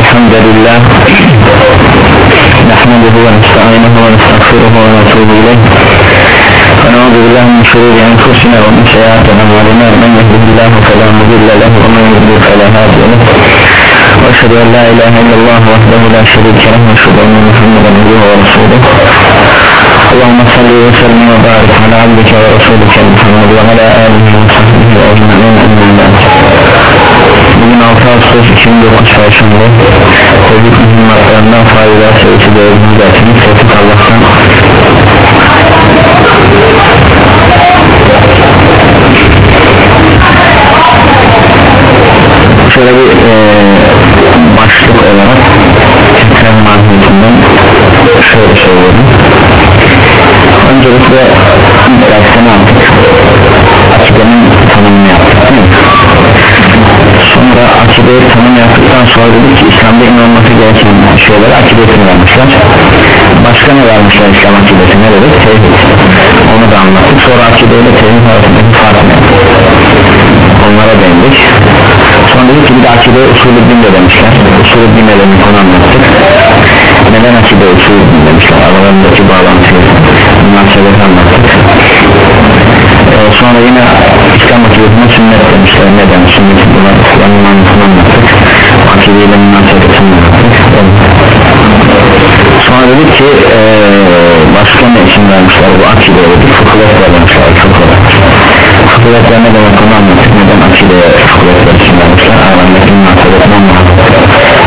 الحمد لله نحمده ونستعينه ونستغفره ونتوب إليه. ونعوذ بالله من شرور أنفسنا ومن سيئات أعمالنا. من يهده الله فلا مضل له ومن يضلل فلا هادي له. وأشهد أن لا إله إلا الله وحده لا شريك له وأشهد أن محمدا عبده ورسوله. اللهم صل وسلم وبارك على عبدك ورسولك محمد وعلى آله وصحبه أجمعين. أما بعد. Bugün 6 Ağustos 2009 Perşembe Tevhid mühimmatlarından faydalar sayısı dördüncü dersimiz Tevhid Allah'tan. Şöyle bir e, başlık olarak Fikren mahiyetinden şöyle söylüyorum Öncelikle ilk derste ne yaptık? Akidenin tanımını akideyi tanım yaptıktan sonra dedik ki İslam'da inanması gereken şeyleri akidesini vermişler. Başka ne vermişler İslam akidesi ne? Tevhid. Onu da anlattık. Sonra akideyle tevhid arasındaki fark ne? Onlara değindik. Sonra dedik ki bir de akideye usulü din de demişler. Usulü din ne demek onu anlattık. Neden akide usulü din demişler? Aralarındaki bağlantıyı Münasebeti anlattık ee, Sonra yine İslam akidesine sünnet demişler. Neden sünnet bunlar İslam'ın mantıkını anlattık. Akideyle münasebetini anlattık. Sonra dedik ki ee, Başka ne isim vermişler? Bu akideye dedik. Fıkılet vermişler. Fıkılet ne demek onu anlattık. Neden akideye fıkıletler isim vermişler? Aralarındaki münasebetini anlattık.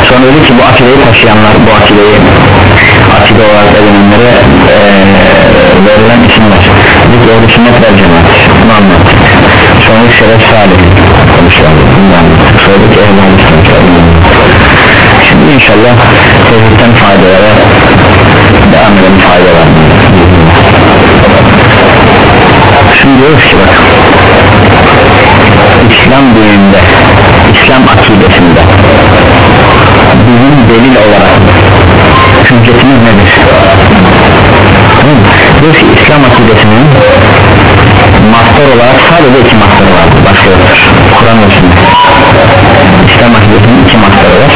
Sonra dedik ki bu akideyi taşıyanlar Bu akideyi akide olarak edinenlere ee, verilen isimler. Öyle sünnet ver cemaat Bunu anlattık Sonra şeref salih konuşlar Bunu anlattık Sonra ki konuşlar Şimdi inşallah tevhidden faydalara devam edelim faydalar. Şimdi diyoruz ki bak İslam dininde İslam akidesinde bizim delil olarak hüccetimiz nedir? Diyoruz ki İslam akidesinin master olarak sadece iki master var. Başka yoktur Kur'an ve sünnet. İslam akidesinin iki master var.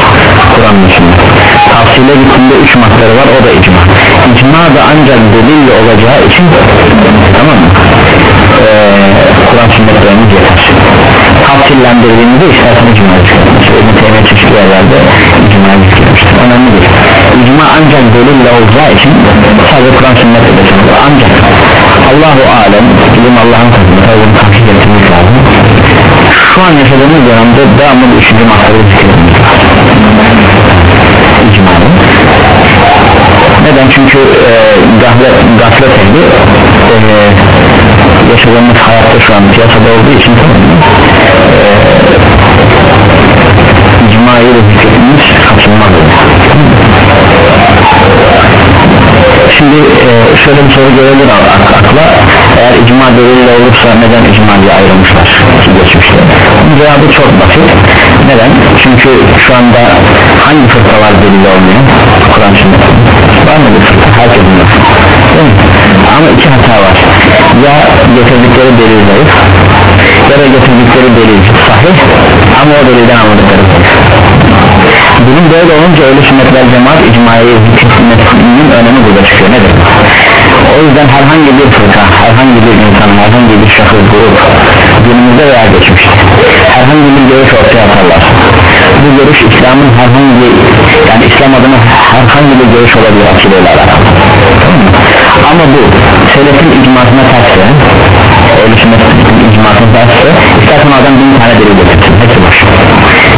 Kur'an ve sünnet. Tavsiyle gittiğinde üç master var. O da icma. İcma da ancak delille olacağı için tamam mı? Ee, Kur'an sünnetlerimiz yeter. Tavsillendirdiğimizde istersen icma çıkartmıştır İbn Teymiye çeşitli yerlerde icma çıkartmıştır önemli değil icma ancak delille olacağı için sadece Kur'an sünnetle de ancak Allahu alem ilim Allah'ın katında tabi bunu tahkik etmemiz lazım. Şu an yaşadığımız dönemde devamlı bir üçüncü zikretmemiz lazım icmalı neden? Çünkü e, gaflet, gaflet ehli e, yaşadığımız hayatta şu an piyasada olduğu için e, icmayı da zikretmemiz kaçınmaz şimdi e, şöyle bir soru gelebilir ak akla. Eğer icma delille olursa neden icma diye ayrılmışlar geçmişte? Cevabı çok basit. Neden? Çünkü şu anda hangi fırkalar delil olmuyor? Kur'an sünnet var mı bir fırka herkesin yok ama iki hata var. Ya getirdikleri delil zayıf ya da getirdikleri delil sahih ama o delilden anladıkları zayıf. Bunun böyle olunca öyle sünnetler cemaat icmayı zikretmesinin önemi burada çıkıyor. Nedir? O yüzden herhangi bir fırka, herhangi bir insan, herhangi bir şahıs grup günümüzde veya geçmişte herhangi bir görüş ortaya atarlar. Bu görüş İslam'ın herhangi yani İslam adına herhangi bir görüş olabilir akideyle alakalı. Ama bu selefin icmasına tersse öyle sünnetin icmasına tersse istersen adam bin tane delil getirsin hepsi boş.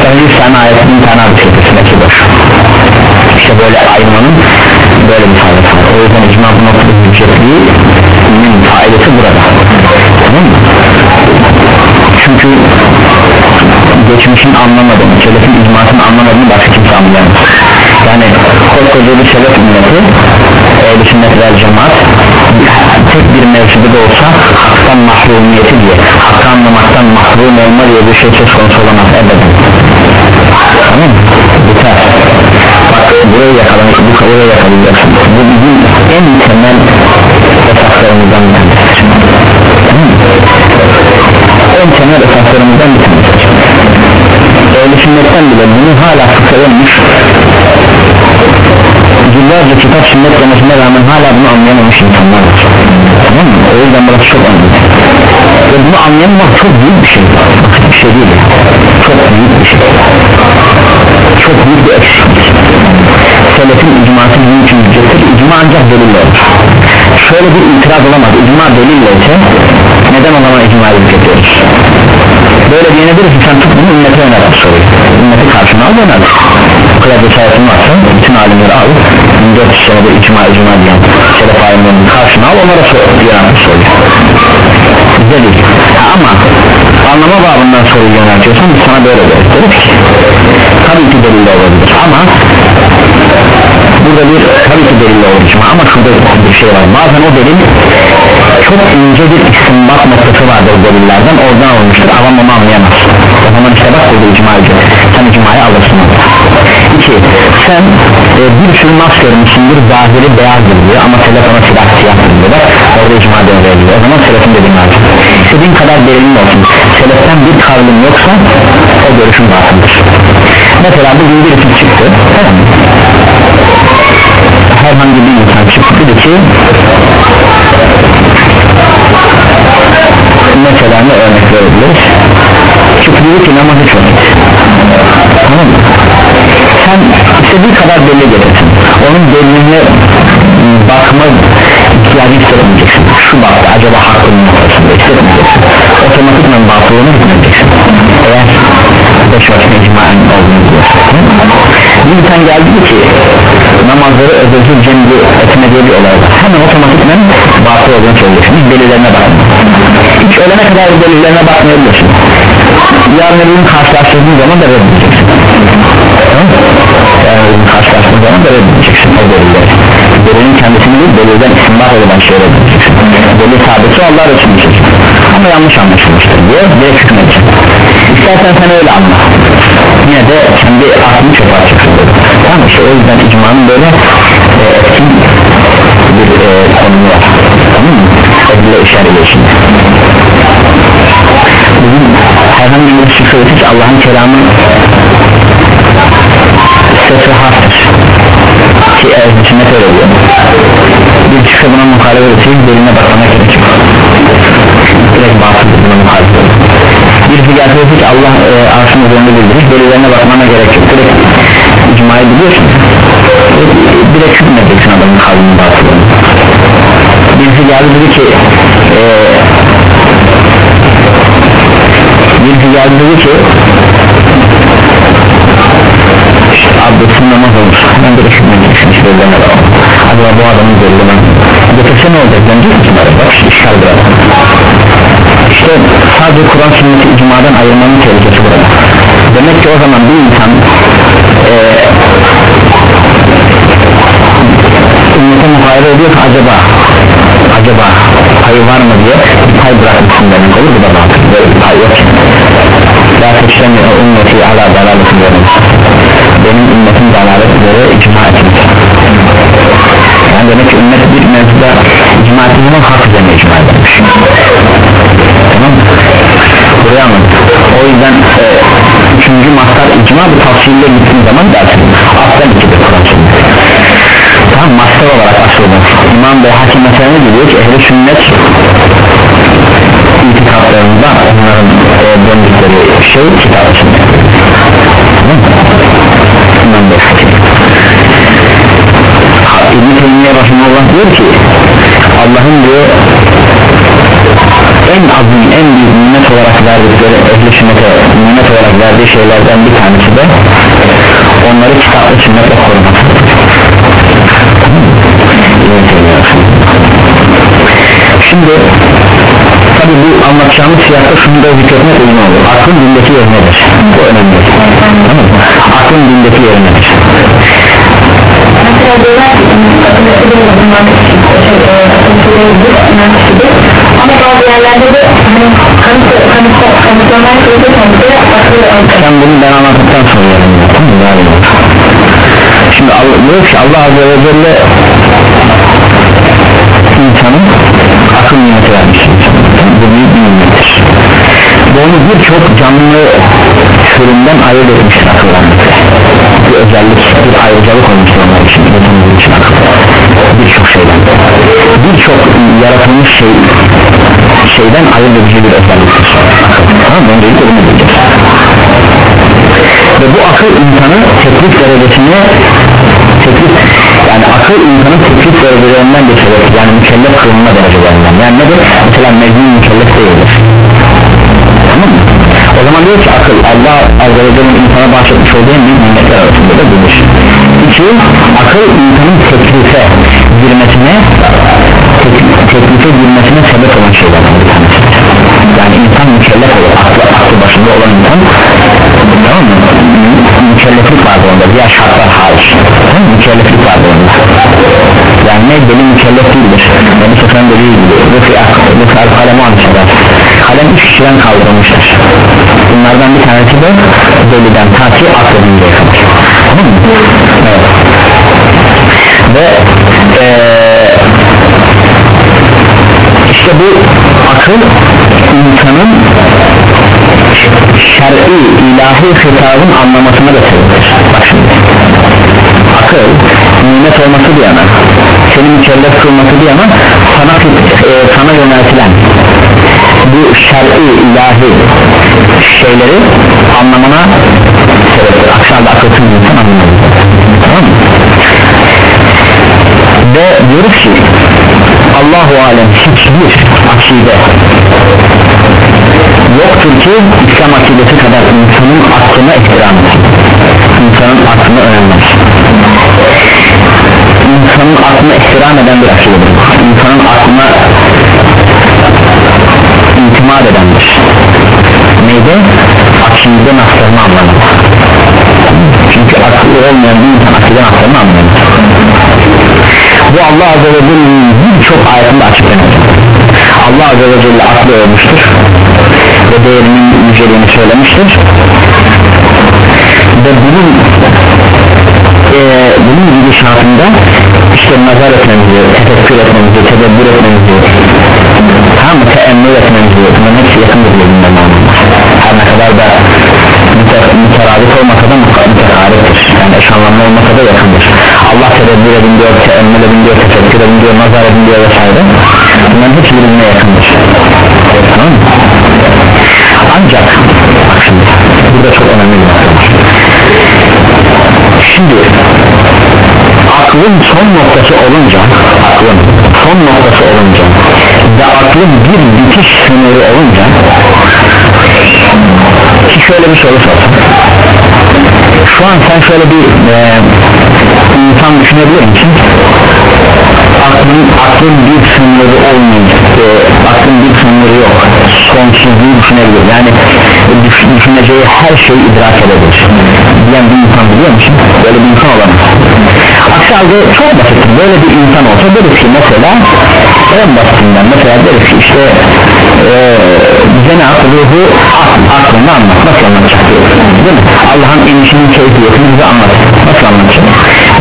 Yani 100 tane ayet bin tane hadis getirsin hepsi boş. İşte böyle ayırmanın böyle bir faydası var o yüzden icma bu noktada hüccetliğinin faydası burada. Tamam çünkü geçmişin anlamadığını, selefin icmasını anlamadığını başka kimse anlayamaz. Yani koskoca bir selef ümmeti ehl-i sünnet vel cemaat tek bir mevzuda da olsa haktan mahrumiyeti diye hakkı anlamaktan mahrum olma diye bir şey söz konusu olamaz. Ebeden. Tamam mı? biter bak burayı yakalamak bu burayı yakalayacaksın. Bu bizim en temel esaslarımızdan bir mı? en temel esaslarımızdan bir tanesidir ehl sünnetten bile bunu hala fıkha Yüzlerce kitap sünnet demesine rağmen hala bunu anlayamamış insanlar var. Tamam mı? O yüzden burası çok önemli Ve bunu anlayamamak çok büyük bir şey. Basit bir şey değil. Çok büyük bir şey. Çok büyük bir eksiklik Selefin icması bizim için hüccettir İcma ancak delille olur. Şöyle bir itiraz olamaz. İcma delille ise neden o zaman icmayı hüccetiyoruz Böyle diyenebilir ki sen tut bunu ümmete yöneltir soruyu Ümmeti karşına al Bu kadar cesaretin varsa bütün alimleri al 1400 senede icma icma diyen Selef alimlerinin karşına al onlara sor, yöneltir soruyu ha, Ama anlama babından soruyu yöneltiyorsan biz sana böyle deriz. Ki Tabii ki delille olabilir. Ama burada bir tabii ki delil olur icma ama şurada bir şey var. Bazen o delil çok ince bir istinbat noktası vardır delillerden. Oradan olmuştur. Avam onu anlayamaz o zaman işte bak burada icma ediyor. Sen icmayı alırsın. İki, sen e, bir sürü nas görmüşsündür zahiri beyazdır diyor ama selef ona silah siyahtır diyor bak orada icma devreye giriyor o zaman selefin dediğin lazım istediğin kadar delilin olsun. Seleften bir kavlim yoksa o görüşün batıldır mesela bugün birisi çıktı. Tamam herhangi bir insan çıktı dedi ki mesela ne örnek verebiliriz çıktı dedi ki namazı çok. Tamam mı? Sen istediği kadar belli getirsin onun belline bakma ihtiyacı hissetmeyeceksin şu bakta acaba hakkının noktasında hissetmeyeceksin otomatikman batılığını hükmedeceksin eğer beş vakit icmaen olduğunu diyorsun bir insan geldi ki namazları ödülsüz cemli etme diye bir olay var. Hemen otomatikman batıl olduğunu söylüyorsun. Hiç delillerine bakma hiç ölene kadar delillerine bakmayabilirsin yarın öbür gün karşılaştırdığın zaman da reddedeceksin. Yarın öbür gün karşılaştırdığın zaman da reddedeceksin o delilleri. Delilin kendisini değil delilden istinbat edilen şeyleri reddedeceksin. Delil sabiti Allah için ama yanlış anlaşılmıştır diye direkt hükmedeceksin istersen sen öyle anla. Yine de kendi aklını çöpe atacaksın tamam işte o yüzden icmanın böyle e, etkin bir e, konumu var. Tamam mı? Edile işaret içinde bugün herhangi bir şifre hiç Allah'ın kelamı sesi haftır ki ehl sünnet öyle diyor bir şifre buna muhalefet etseydi beline bakmana gerek yok. Direkt batıldır buna muhalefet birisi gelse ki Allah e, arşın üzerinde bildirir delillerine bakmana gerek yok. Direkt icmayı biliyorsun. Direkt hükmedeceksin adamın kavminin batılını. Birisi geldi dedi ki e, birisi geldi dedi ki işte abdestin namaz olmuş. Hemen direkt hükmedeceksin işte delillerine bak. Acaba bu adamın delillerine getirse ne olacak? Denecek misin bak işgal biraz. İşte sadece Kur'an sünneti icmadan ayırmanın tehlikesi burada. Demek ki o zaman bir insan e, ümmete muhayyere ediyor acaba acaba payı var mı diye bir pay bırakmışsın demek olur. Bu da batıl böyle bir pay yok. La teşremi ümmeti ala dalaletin benim ümmetim dalalet üzere icma etmiş. Yani demek ki ümmet bir mevzuda icma ettiği zaman hak üzerine icma edilmiş tamam mı? buraya anladım. O yüzden e, üçüncü mastar icma bu tavsiyeyle gittiğin zaman dersin aslen ikidir Kur'an tamam mastar olarak asıldır İmam Bey Hakim mesela diyor ki ehli sünnet itikatlarında onların e, döndükleri şey kitap sünnet İmam Bey Hakim. İbn-i Teymiye Rahimullah diyor ki Allah'ın diyor en azim en büyük nimet olarak verdikleri ehli sünnete nimet olarak verdiği şeylerden bir tanesi de onları kitapla sünnetle korumak şimdi tabi bu anlatacağımız siyasette şunu da zikretmek uygun olur. Aklın dindeki yerinedir bu önemli. Tamam aklın dindeki yerinedir diyorlar sen bunu ben anlattıktan sonra? Yarın. şimdi diyor ki Allah Azze ve Celle insanın akıl nimeti vermiş bu büyük bir bu onu birçok canlı türünden ayırt etmiştir akıllanması bir özellik bir ayrıcalık olmuştur onlar için insanın için birçok şeyden. Birçok yaratılmış şey şeyden ayırt edici bir özelliktir. Tamam öncelikle bunu bileceğiz ve bu akıl insanı teklif derecesine teklif yani akıl insanın teklif derecelerinden geçirir yani mükellef kılınma derecelerinden. Yani nedir? Mesela mecnun mükellef değildir. Tamam mı o zaman diyor ki akıl Allah Azze ve Celle'nin insana bahşetmiş olduğu en büyük nimetler arasında da budur iki akıl insanın teklife girmesine tek- teklife girmesine sebep olan şeylerden bir tanesi. Yani insan mükellef olur aklı, aklı başında olan insan. Tamam mı? Mükelleflik vardır onda. Diğer şartlar hariç. Tamam mükelleflik vardır onda. Yani ne? Benim mükellef değildir. Nebi Sefren dediği gibi Rufi al kalemi almışlar kalem üç kişiden kaldırılmıştır bunlardan bir tanesi de deliden ta ki akledinceye kadar tamam mı? evet. Ve eee işte bu akıl insanın şer'i ilahi hitabın anlamasına da sebeptir. Bak şimdi. Akıl nimet olması bir yana seni mükellef kılması yana sana, e, sana yöneltilen bu şer'i ilahi şeyleri anlamana sebeptir aksi halde akılsız insan anlamaz tamam ve diyoruz ki Allahu alem hiçbir akide yoktur ki İslam akidesi kadar insanın aklına ihtiram insanın aklına önemli insanın aklına ihtiram eden bir akidedir insanın aklına itimat edendir neyde? akide naslarını anlamaz çünkü akıllı olmayan bir insan akide naslarını anlamaz bu Allah Azze ve Celle'nin birçok ayetinde açıklanır Allah Azze ve Celle aklı olmuştur ve değerinin yüceliğini söylemiştir. Ve bunun e, bunun gidişatında işte nazar etmemizi, tefekkür etmemizi, tedebbür etmemizi tam teemmül etmemizi bunların hepsi yakındır birbirinden anlamlar her ne kadar da müte- müteradif olmasa da mütekariftir yani eş anlamlı olmasa da yakındır. Allah tedebbür edin diyor, teemmül edin diyor, tefekkür edin diyor, nazar edin diyor vesaire. Bunların hepsi birbirine yakındır. Tamam mı? ancak bak şimdi burada çok önemli bir nokta var. Şimdi aklın son noktası olunca aklın son noktası olunca ve aklın bir bitiş sınırı olunca ki şöyle bir soru sorsam şu an sen şöyle bir e, insan düşünebilir misin aklın, aklın bir sınırı olmayacak e, aklın bir sınırı yok. Sonsuzluğu düşünebilir yani düş, düşüneceği her şeyi idrak edebilir. Diyen bir insan biliyor musun? Böyle bir insan olamaz. Aksi halde çok basit. Böyle bir insan olsa deriz ki mesela en basitinden mesela deriz ki işte e, Cenab-ı ruhu akl, aklını anlat nasıl anlatacak? Değil mi? Allah'ın inişinin keyfiyetini bize anlat nasıl anlatacak?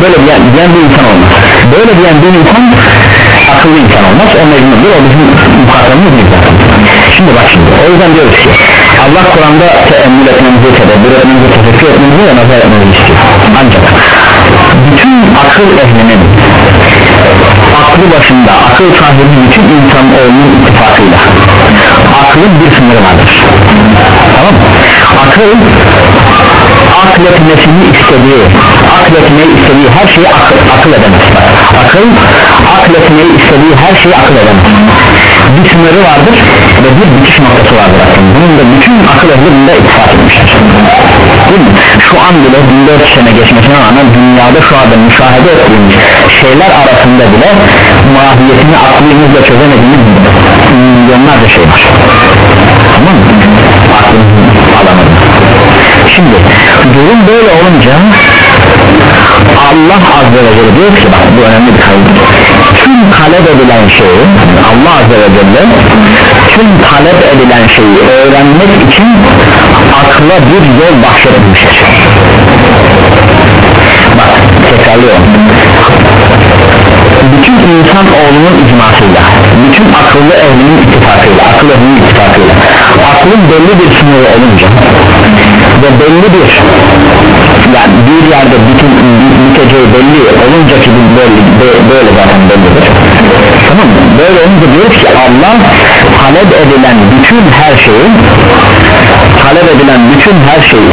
Böyle diyen, diyen bir insan olmaz. Böyle diyen bir insan akıllı insan olmaz. O mecnundur o bizim muhatabımız değil zaten. Şimdi bak şimdi o yüzden diyoruz ki Allah Kur'an'da teemmül etmemizi tedebbür etmemizi tefekkür etmemizi ve nazar etmemizi istiyor. Ancak bütün akıl ehlinin aklı başında akıl sahibi bütün insan oğlunun ittifakıyla. Aklın bir sınırı vardır. Tamam akıl akletmesini istediği akletmeyi istediği her şeyi akıl, akıl edemez. Akıl akletmeyi istediği her şeyi akıl edemez bir sınırı vardır ve bir bitiş noktası vardır aklın bunun da bütün akıl ehli bunda ittifak etmiştir değil mi? şu an bile 1400 sene geçmesine rağmen dünyada şu anda müşahede ettiğimiz şeyler arasında bile mahiyetini aklımızla çözemediğimiz milyonlarca şey var. Tamam mı? alanında şimdi durum böyle olunca Allah Azze ve Celle diyor ki bak bu önemli bir kaydı edilen şeyi Allah Azze ve Celle tüm talep edilen şeyi öğrenmek için akla bir yol bahşetmiştir. Bak tekrarlıyorum. Bütün insan oğlunun icmasıyla bütün akıllı ehlinin ittifakıyla akıl ehlinin ittifakıyla aklın belli bir sınırı olunca ve belli bir yani bir yerde bütün biteceği belli olunca ki bu böyle, be- böyle zaten bellidir tamam mı? böyle olunca diyoruz ki Allah talep edilen bütün her şeyi talep edilen bütün her şeyi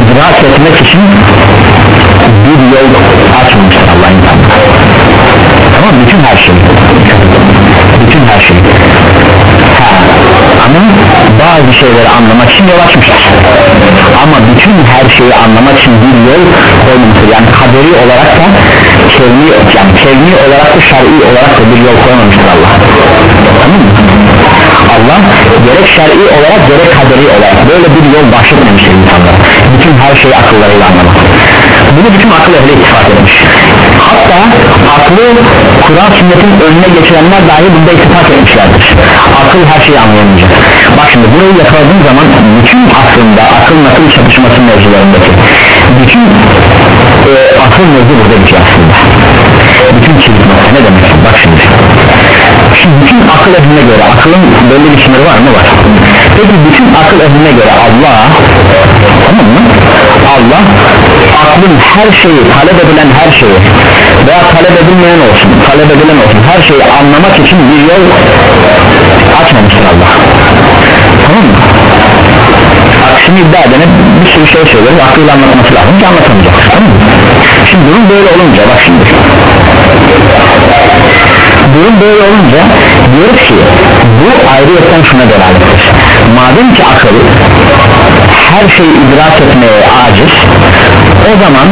idrak etmek için bir yol açmamıştır Allah'ın tamam bütün her şey bütün her şey ha, ama bazı şeyleri anlamak için yol açmıştır ama bütün her şeyi anlamak için bir yol koymamıştır yani kaderi olarak da kevni, yani kevni olarak da şer'i olarak da bir yol koymamıştır Allah tamam mı? Allah gerek şer'i olarak gerek kaderi olarak böyle bir yol bahşetmemiştir insanlara. Bütün her şeyi akıllarıyla anlamak. Bunu bütün akıl ehli ittifak etmiş hatta aklı Kur'an sünnetin önüne geçirenler dahi bunda ittifak etmişlerdir. Akıl her şeyi anlayamayacak. Bak şimdi burayı yakaladığın zaman bütün aklında akıl nakıl çatışması mevzularındaki bütün e, akıl mevzu burada bitiyor aslında. Bütün nokta ne demek? Bak şimdi. Şimdi bütün akıl ehline göre akılın belli bir sınırı var mı? Var. Peki bütün akıl ehline göre Allah tamam mı Allah aklın her şeyi talep edilen her şeyi veya talep edilmeyen olsun talep edilen olsun her şeyi anlamak için bir yol açmamıştır Allah. Tamam mı? Aksini iddia edene bir sürü şey söylüyor aklıyla anlatması lazım ki anlatamayacak tamam mı? Şimdi durum böyle olunca bak şimdi. Durum böyle olunca diyoruz ki bu ayrıyetten şuna delalettir. Madem ki akıl her şeyi idrak etmeye aciz o zaman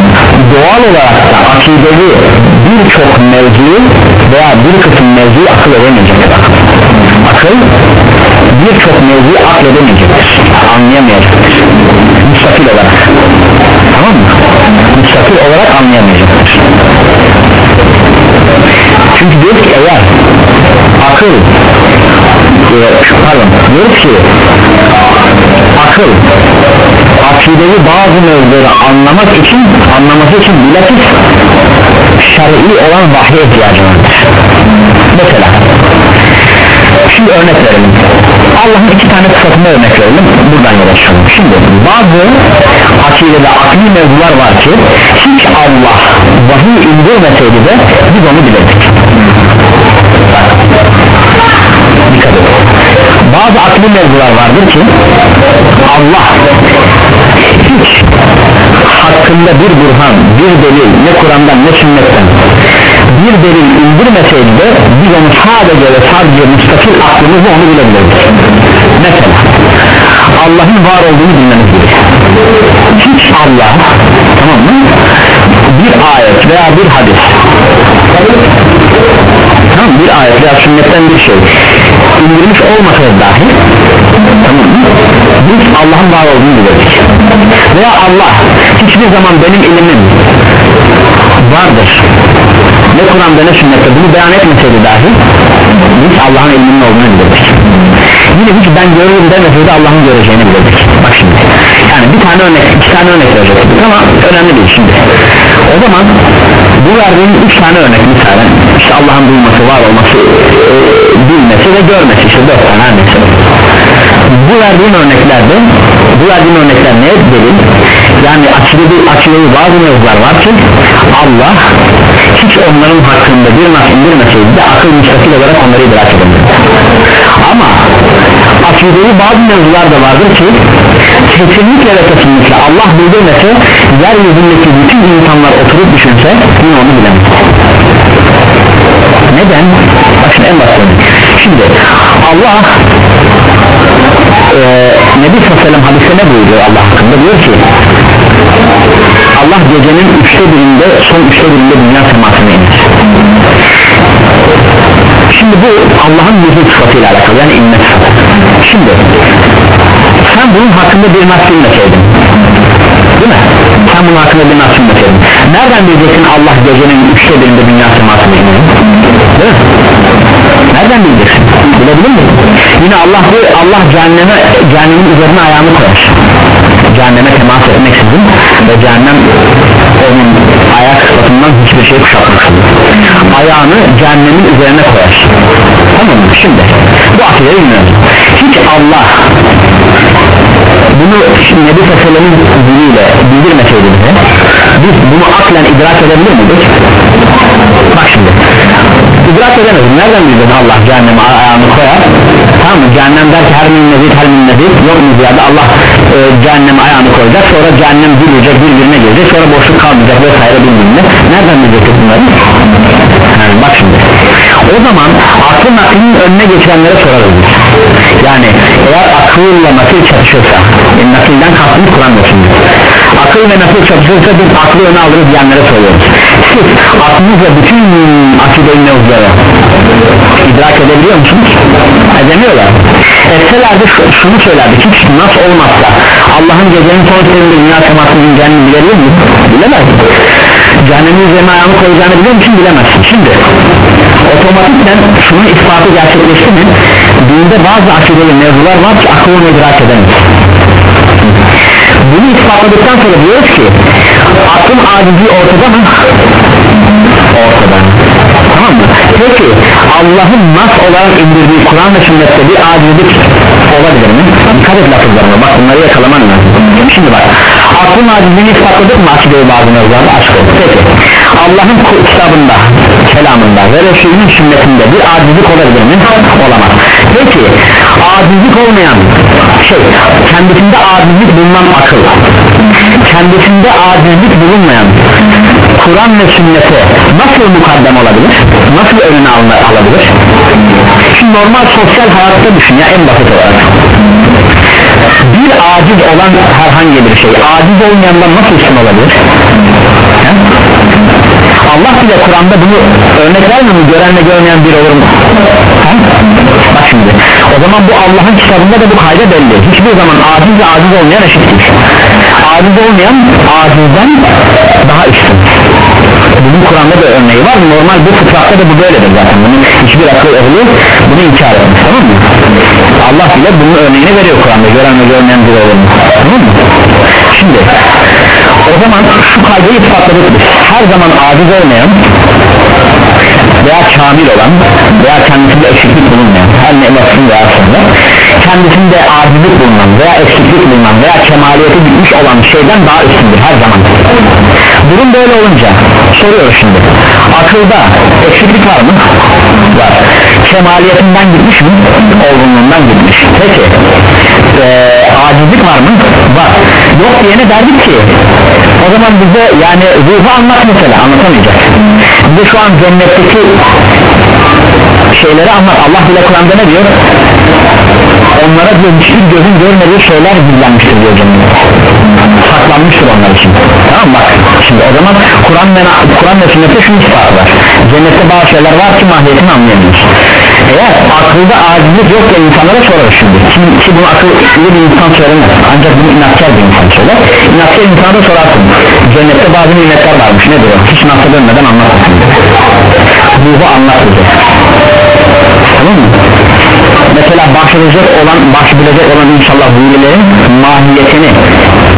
doğal olarak da akidevi birçok mevzuyu veya bir kısım mevzuyu akıl edemeyecektir. Akıl birçok mevzuyu akledemeyecektir anlayamayacaktır. Müstakil olarak. Tamam mı? müstakil olarak anlayamayacaktır. Çünkü diyor ki eğer akıl e, pardon diyor ki akıl. Akidevi bazı mevzuları anlamak için anlaması için bilakis şer'i olan vahye ihtiyacı mesela şimdi örnek verelim. Allah'ın iki tane sıfatında örnek verelim. Buradan yola çıkalım. Şimdi bazı akidede akli mevzular var ki hiç Allah vahiy indirmeseydi de biz onu bilirdik. Dikkat edin bazı akli mevzular vardır ki Allah hiç hakkında bir burhan bir delil ne Kur'an'dan ne sünnetten bir delil indirmeseydi de biz onu sadece ve sadece müstakil aklımızla onu bilebilirdik. Mesela Allah'ın var olduğunu bilmemiz gerekir hiç Allah tamam mı? Bir ayet veya bir hadis tamam bir ayet veya sünnetten bir şey indirmiş olmasaydı dahi tamam mı? Biz Allah'ın var olduğunu bilirdik. Veya Allah hiçbir zaman benim ilimim vardır. Ne Kur'an'da ne sünnette bunu beyan etmeseydi dahi biz Allah'ın ilminin olduğunu bilirdik. Yine hiç ben görürüm demeseydi Allah'ın göreceğini bilirdik. Bak şimdi bir tane örnek iki tane örnek verecektik ama önemli değil şimdi. O zaman bu verdiğim üç tane örnek misalen işte Allah'ın duyması var olması e, bilmesi ve görmesi işte dört tane her bu verdiğim örneklerde bu verdiğim örnekler ne delil yani açılı açılı bazı mevzular var ki Allah hiç onların hakkında bir nas indirmeseydi de akıl müstakil olarak onları idrak edemez ama akideyi bazı mevzular da vardır ki kesinlikle ve kesinlikle Allah bildirmese yeryüzündeki bütün insanlar oturup düşünse yine onu bilemez. Neden? bak şimdi en basit şimdi Allah e, Nebi Sallallahu hadiste ne buyuruyor Allah hakkında? Diyor ki Allah gecenin üçte birinde son üçte birinde dünya semasına iner şimdi bu Allah'ın nüzul sıfatıyla alakalı yani inme sıfatı şimdi sen bunun hakkında bir nas bilmeseydin değil mi? sen bunun hakkında bir nas bilmeseydin nereden bileceksin Allah gecenin üçte birinde dünya semasına iner değil mi? nereden bileceksin? bilebilir misin? yine Allah Allah cehenneme cehennemin üzerine ayağını koyar cehenneme temas etmeksizin ve cehennem onun ayak sıfatından hiçbir şey kuşatmaksızın ayağını cehennemin üzerine koyar. Tamam mı? Şimdi bu akide bilmiyoruz hiç Allah bunu Nebi Aleyhisselam'ın diliyle bildirmeseydi bize biz bunu aklen idrak edebilir miydik? bak şimdi idrak edemeyiz nereden bileceğiz Allah cehenneme ayağını koyar? Tamam mı cehennem der ki her min nezid her min nezid yok mu ziyade Allah e, cehenneme ayağını koyacak sonra cehennem bilecek birbirine gelecek sonra boşluk kalmayacak vesaire bilmem ne. Nereden bilecek bunları? Yani bak şimdi. O zaman akıl naklinin önüne geçenlere sorarız yani eğer akılla nakil çatışırsa e, nakilden kastımız Kur'an sünnet akıl ve nakil çatışırsa biz aklı öne alırız diyenlere soruyoruz siz aklınızla bütün akideyi mevzuları idrak edebiliyor musunuz? edemiyorlar etselerdi şu- şunu söylerdi hiç nas olmazsa Allah'ın gecenin son seferinde dünya semasının ineceğini bilebiliyor musun? bilemez cehennemin üzerine ayağını koyacağını biliyor musun? bilemezsin şimdi otomatikten şunun ispatı gerçekleşti mi dinde bazı akideli mevzular var ki akılını idrak edemez bunu ispatladıktan sonra diyoruz ki aklın acizi ortada mı? ortada tamam mı? peki Allah'ın nas olarak indirdiği Kur'an ve sünnette bir acizlik olabilir mi? dikkat et lafızlarına bak bunları yakalaman lazım şimdi bak aklın acizliğini ispatladık mı akideye bazı mevzularda aşk oldu peki Allah'ın kitabında kelamında ve Resulünün sünnetinde bir acizlik olabilir mi? olamaz peki acizlik olmayan şey kendisinde acizlik bulunan akıl kendisinde acizlik bulunmayan Kur'an ve sünnete nasıl mukaddem olabilir? Nasıl önüne alabilir? Şimdi normal sosyal hayatta düşün ya en basit olarak bir aciz olan herhangi bir şey aciz olmayandan nasıl üstün olabilir? Allah bile Kur'an'da bunu örnek vermiyor görenle görmeyen bir olur mu? He? Bak şimdi o zaman bu Allah'ın kitabında da bu kayda belli. Hiçbir zaman aciz ve aciz olmayan eşittir aciz olmayan acizden daha üstün. Bunun Kur'an'da da örneği var. Normal bu fıtratta da bu böyledir zaten. Bunun hiçbir akıl ehli bunu inkar etmiş tamam mı? Allah bile bunun örneğini veriyor Kur'an'da. Gören ve görmeyen bir olur mu? Tamam mı şimdi o zaman şu kaydı ispatladık her zaman aciz olmayan veya kamil olan veya kendisinde eksiklik bulunmayan her ne lafın veya sonra kendisinde acizlik bulunan veya eksiklik bulunan veya kemaliyeti bitmiş olan şeyden daha üstündür her zaman durum böyle olunca soruyoruz şimdi akılda eksiklik var mı? var kemaliyetinden gitmiş mi? olgunluğundan gitmiş peki diyene derdik ki o zaman bize yani ruhu anlat mesela anlatamayacak. Bize şu an cennetteki şeyleri anlat. Allah bile Kur'an'da ne diyor? Onlara diyor hiçbir gözün görmediği şeyler gizlenmiştir diyor cennette. Saklanmıştır onlar için. Tamam bak şimdi o zaman Kur'an ve, Kur'an ve sünnette şunu ispatı var. Cennette bazı şeyler var ki mahiyetini anlayamıyoruz eğer akılda acizlik yok ya insanlara sorarız şimdi. Şimdi ki bunu akıllı bir insan söylemez. Ancak bunu inatkar bir insan söyler. İnatkar insana da sorarsın. Cennette bazı nimetler varmış. Nedir o? Hiç nasıl dönmeden anlatmasın ruhu anlat bize tamam mı? Mesela başlayacak olan başlayacak olan inşallah büyülerin mahiyetini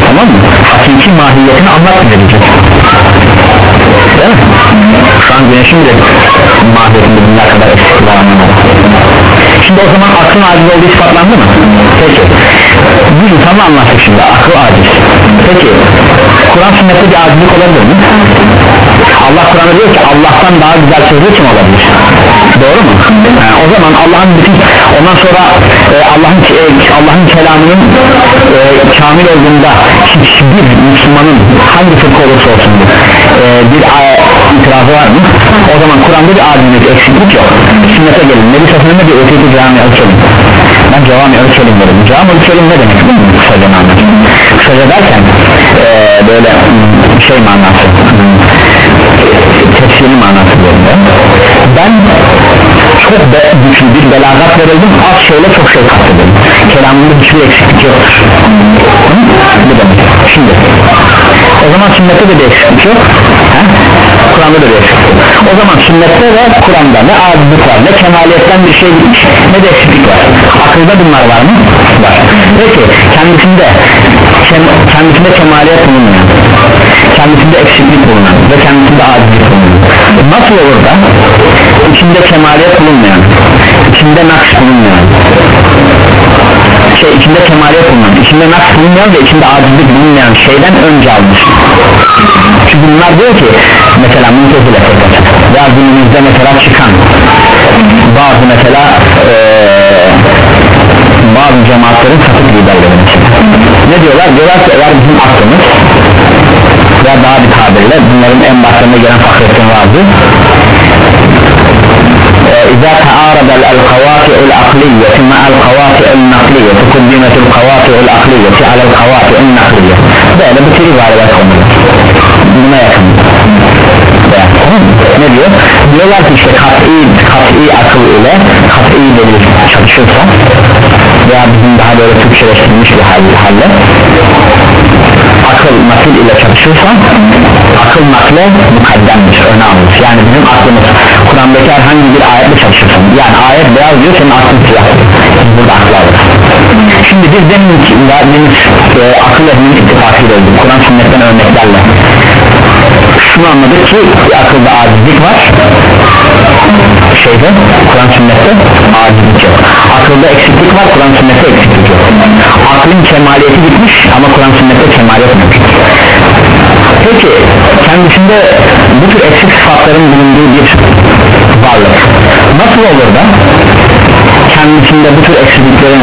tamam mı? Hakiki mahiyetini anlat bize diyecek değil mi şu an güneşin bile mahiyetinde dünya kadar anlamalı şimdi o zaman aklın aciz olduğu ispatlandı mı? Peki. Bu insanla anlattık şimdi akıl aciz. Peki Kur'an sünnette bir acizlik olabilir mi? Allah Kur'an'da diyor ki Allah'tan daha güzel sözlü kim olabilir doğru mu? Ha, o zaman Allah'ın bütün ondan sonra e, Allah'ın e, Allah'ın kelamının e, kamil olduğunda hiçbir Müslümanın hangi fırka olursa olsun e, bir itirazı var mı? O zaman Kur'an'da bir acizlik eksiklik yok. Sünnete gelin. Nebi Sefir'inde bir öteki cami ölçelim. Ben cami ölçelim dedim cami ölçelim ne demek? Kısaca manası kısaca derken e, böyle hmm, şey manası çok be, güçlü bir belagat verildim. Az şeyle çok şey katledim kelamında hiçbir eksiklik yoktur. Bu şimdi. O zaman sünnette de bir eksiklik yok? Kur'an'da da bir eksiklik o zaman sünnette ve Kur'an'da ne azlık var ne kemaliyetten bir şey gitmiş ne de eksiklik var. Akılda bunlar var mı? var. Peki kendisinde kem, kendisinde kemaliyet bulunmayan kendisinde eksiklik bulunan ve kendisinde acizlik bulunan nasıl olur da içinde kemaliyet bulunmayan içinde naks bulunmayan şey içinde kemaliyet bulunan içinde naks bulunmayan ve içinde acizlik bulunmayan şeyden önce almış. Çünkü bunlar diyor ki mesela mutezile ya günümüzde mesela çıkan bazı mesela eee bazı cemaatlerin sapık liderleri ne diyorlar? Diyorlar ki eğer bizim aklımız ya daha bir tabirle bunların en başlarında gelen Fahrettin vardı إذا تعارض القواطع العقلية مع القواطع النقلية تقدمت القواطع العقلية على القواطع النقلية. بعد بتريد على الأخوة ما يكمل. ne diyor? Diyorlar ki işte kat'i, akıl nakil ile çalışırsa akıl nakle mukaddemdir öne alınır yani bizim aklımız Kur'an'daki herhangi bir ayetle çalışırsın yani ayet beyaz diyor senin aklın siyah burada aklı alırız. Şimdi biz demin ki verdiğimiz e, akıl ehlinin ittifakıyla olduk Kur'an sünnetten örneklerle. Şunu anladık ki akılda acizlik var şeyde Kur'an sünnette acizlik yok. Akılda eksiklik var Kur'an sünnette eksiklik yok. Aklın kemaliyeti gitmiş ama Kur'an sünnette kemaliyet mevcut peki kendisinde bu tür eksik sıfatların bulunduğu bir varlık. Nasıl olur da kendisinde bu tür eksikliklerin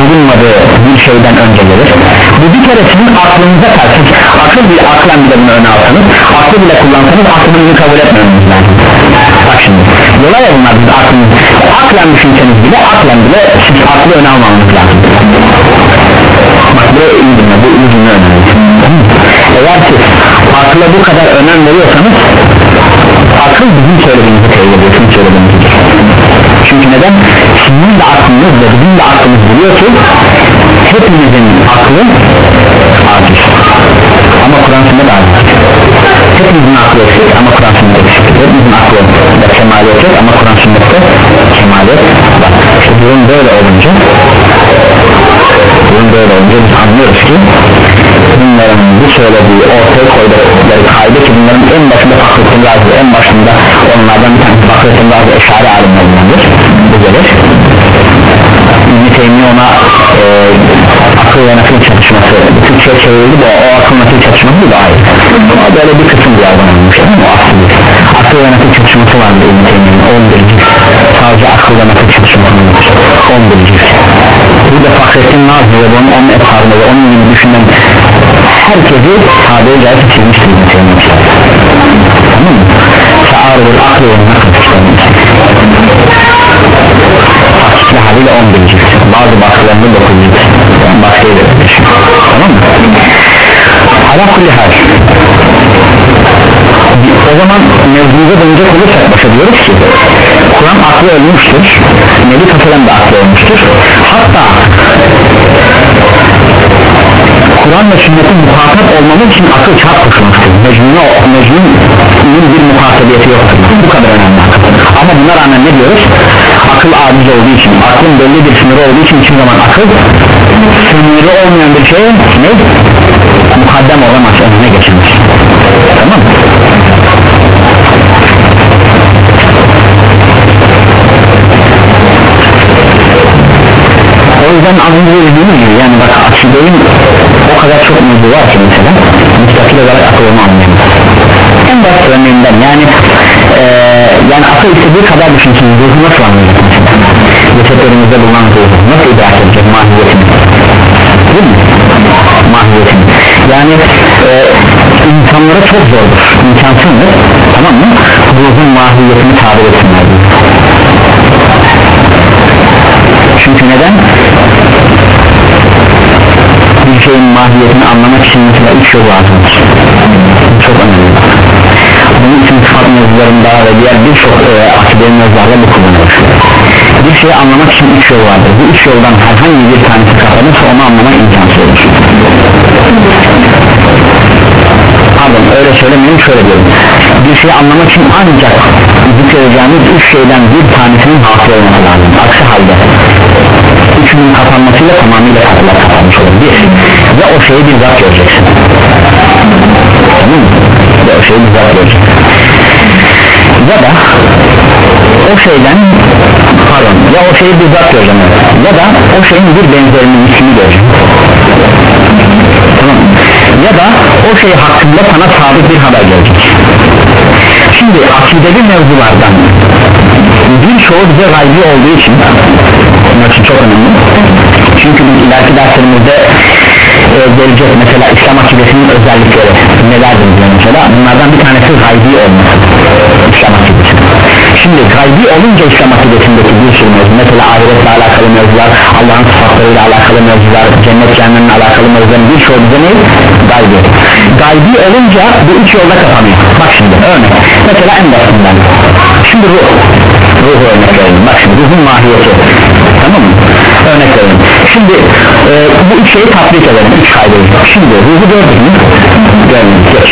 bulunmadığı bir şeyden önce gelir bu bir kere sizin aklınıza karşı akıl bile aklen bile bunu öne alsanız aklı bile kullansanız aklınızı kabul etmemeniz lazım. Bak şimdi yola ya bunlar biz aklınız aklen düşünseniz bile aklen bile siz aklı öne almanız lazım. Bak bu iyi dinle bu iyi dinle önemli. Eğer siz akla bu kadar önem veriyorsanız akıl bizim söylediğimizi teyit ediyor bizim söylediğimizi çünkü neden? Sizin de aklınız ve bizim de aklımız biliyor ki hepimizin aklı. Aciz ama Kur'an sünnet aciz hepimizin aklı eksik ama Kur'an sünnet eksik. Hepimizin aklı da kemaliyet yok ama Kur'an sünnette kemaliyet var işte durum böyle olunca durum böyle olunca biz anlıyoruz ki bunların bu söylediği ortaya koydukları kaydı ki bunların en başında Fakrettin Razi en başında onlardan bir tanesi Fakrettin Razi eşari alimlerindendir bu gelir İbn-i Teymi ona e, akıl ve nakil çatışması Türkçe çevrildi de o akıl nakil çatışması da ayrı ama böyle bir kısım bir mi? o değil akıl ve nakil çatışması vardı İbn-i Teymi'nin 11 cilt. Sadece akıl ve nakil çatışması 11 cilt. Burada Fahrettin Nazlı ve onun onun etrafında ve onun gibi düşünen herkesi tabiri caizse çizmiştir İbn-i Teymi tamam mı? Sa'arul aklı ve nakil Hakikli haliyle 11 cilt Bazı baskılarında 9 cilt yani Baskıyı da Tamam mı? Ala kulli hal. O zaman mevzuya dönecek olursak başa diyoruz ki Kur'an aklı ölmüştür Nebi Tasarım da aklı ölmüştür. Hatta Kur'an ve sünnetin muhatap olmamız için akıl çarp koşulmuştur. Mecnun'a Mecnun'un bir muhatabiyeti yoktur. Bu kadar önemli. Ama buna rağmen ne diyoruz Akıl aciz olduğu için Aklın belli bir sınırı olduğu için hiçbir zaman akıl Sınırı olmayan bir şey ne? Mukaddem olamaz önüne geçilmez Tamam mı? O yüzden dediğimiz gibi yani bak akideyin o kadar çok mevzu var ki mesela müstakil olarak akılını anlayamaz en basit örneğinden yani yani akıl istediği kadar düşünsün ruhu nasıl anlayacak mesela bulunan ruhu nasıl idrak edecek mahiyetini? Değil mi? mahiyetini. Yani e, insanlara çok zordur. İmkansızdır tamam mı? ruhun mahiyetini tabir etsinler. Çünkü neden? bir şeyin mahiyetini anlamak için mesela üç yol lazımdır. Çok önemli bunun için sıfat mevzularında ve diğer birçok e, akidenin mevzularla bu kullanılır bir şeyi anlamak için üç yol vardır. Bu üç yoldan herhangi bir tanesi kapanırsa onu anlamak imkansız olur. Pardon öyle söylemeyeyim şöyle diyorum bir şeyi anlamak için ancak zikredeceğimiz üç şeyden bir tanesinin hasıl olması lazım. Aksi halde üçünün kapanmasıyla tamamıyla kapanmış olur bir ve o şeyi bizzat göreceksin tamam mı? ve o şeyi bizzat göreceksin ya da o şeyden pardon ya o şeyi bizzat göreceğim. Ya da o şeyin bir benzerinin ismini göreceğim. Tamam. Ya da o şey hakkında sana sabit bir haber gelecek. Şimdi akidevi mevzulardan birçoğu bize gaybi olduğu için bunun için çok önemli. Çünkü biz ileriki derslerimizde e, gelecek mesela İslam akidesinin özellikleri. Nelerdir mesela? Bunlardan bir tanesi gaybi olması İslam akidesi. Şimdi gaybi olunca İslam akidesindeki bir sürü mevzu mesela ahiretle alakalı mevzular Allah'ın sıfatlarıyla alakalı mevzular cennet cehennemle alakalı mevzuların birçoğu bize ne? gaybi. Gaybi olunca bu üç yolda kapanıyor. Bak şimdi örnek. Mesela en basitinden. Şimdi ruh ruhu örnek verelim bak şimdi ruhun mahiyeti tamam mı? Örnek verelim şimdi e, bu üç şeyi tatbik edelim. Üç kaydayı şimdi ruhu gördük mü? Görmedik geç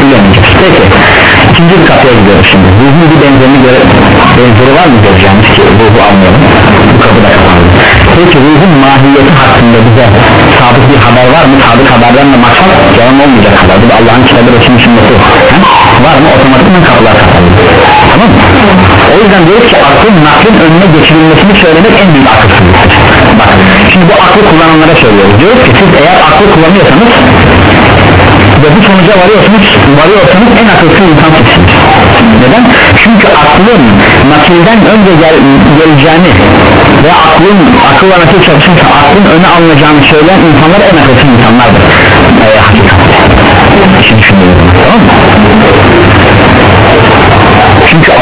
bilemeyeceğiz peki. İkinci bir kapıya gidiyoruz şimdi. Ruhun bir benzerini göre benzeri var mı göreceğimiz ki ruhu almayalım bu kapı da kapandı. Peki ruhun mahiyeti hakkında bize sabit bir haber var mı? Sabit haberden de maksat yalan olmayacak haber. Bu da Allah'ın kitabı resim sünneti var mı? Otomatikman kapılar kapandı. Tamam mı o yüzden diyoruz ki aklın naklin önüne geçirilmesini söylemek en büyük akılsızlıktır bak şimdi bu aklı kullananlara söylüyoruz. Diyoruz ki siz eğer aklı kullanıyorsanız ve bu sonuca varıyorsunuz varıyorsanız en akılsız insan sizsiniz. Neden? çünkü aklın nakilden önce gel, geleceğini ve aklın akıl ve nakil çalışırsa aklın öne alınacağını söyleyen insanlar en akılsız insanlardır. Ee, hakikaten. Şimdi düşünüyorum tamam mı? Çünkü